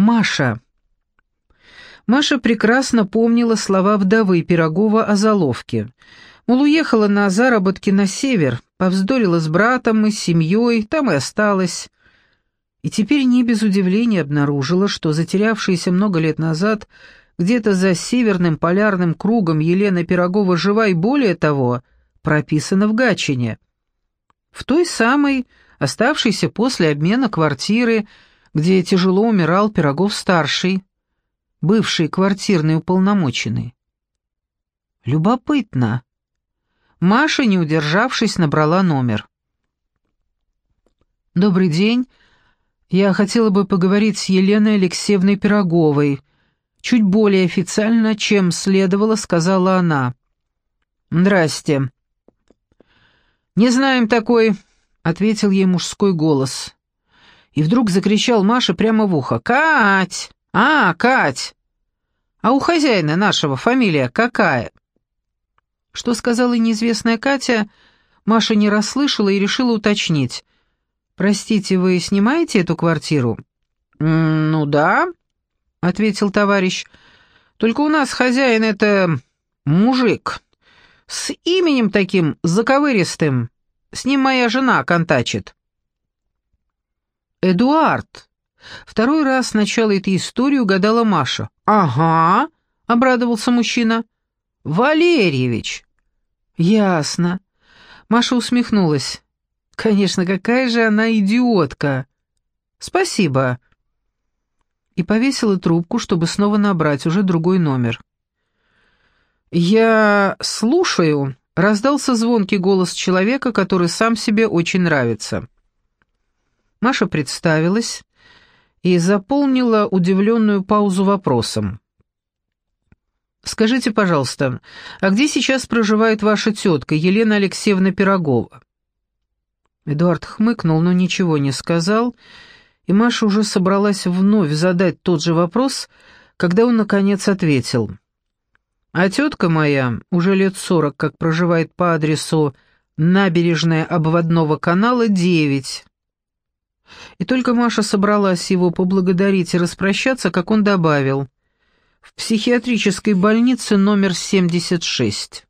Маша. Маша прекрасно помнила слова вдовы Пирогова о заловке. Мол, уехала на заработки на север, повздорила с братом и семьей, там и осталась. И теперь не без удивления обнаружила, что затерявшаяся много лет назад где-то за северным полярным кругом Елена Пирогова жива и более того, прописана в Гатчине. В той самой, оставшейся после обмена квартиры, где тяжело умирал Пирогов-старший, бывший квартирный уполномоченный. Любопытно. Маша, не удержавшись, набрала номер. «Добрый день. Я хотела бы поговорить с Еленой Алексеевной Пироговой. Чуть более официально, чем следовало, сказала она. «Здрасте». «Не знаем такой», — ответил ей мужской голос. И вдруг закричал Маша прямо в ухо. «Кать! А, Кать! А у хозяина нашего фамилия какая?» Что сказала неизвестная Катя, Маша не расслышала и решила уточнить. «Простите, вы снимаете эту квартиру?» «Ну да», — ответил товарищ. «Только у нас хозяин это мужик. С именем таким заковыристым. С ним моя жена контачит». «Эдуард!» Второй раз сначала этой истории угадала Маша. «Ага», — обрадовался мужчина. «Валерьевич!» «Ясно». Маша усмехнулась. «Конечно, какая же она идиотка!» «Спасибо». И повесила трубку, чтобы снова набрать уже другой номер. «Я слушаю», — раздался звонкий голос человека, который сам себе очень нравится. Маша представилась и заполнила удивленную паузу вопросом. «Скажите, пожалуйста, а где сейчас проживает ваша тетка, Елена Алексеевна Пирогова?» Эдуард хмыкнул, но ничего не сказал, и Маша уже собралась вновь задать тот же вопрос, когда он, наконец, ответил. «А тетка моя уже лет сорок, как проживает по адресу набережная обводного канала, 9. И только Маша собралась его поблагодарить и распрощаться, как он добавил — в психиатрической больнице номер 76.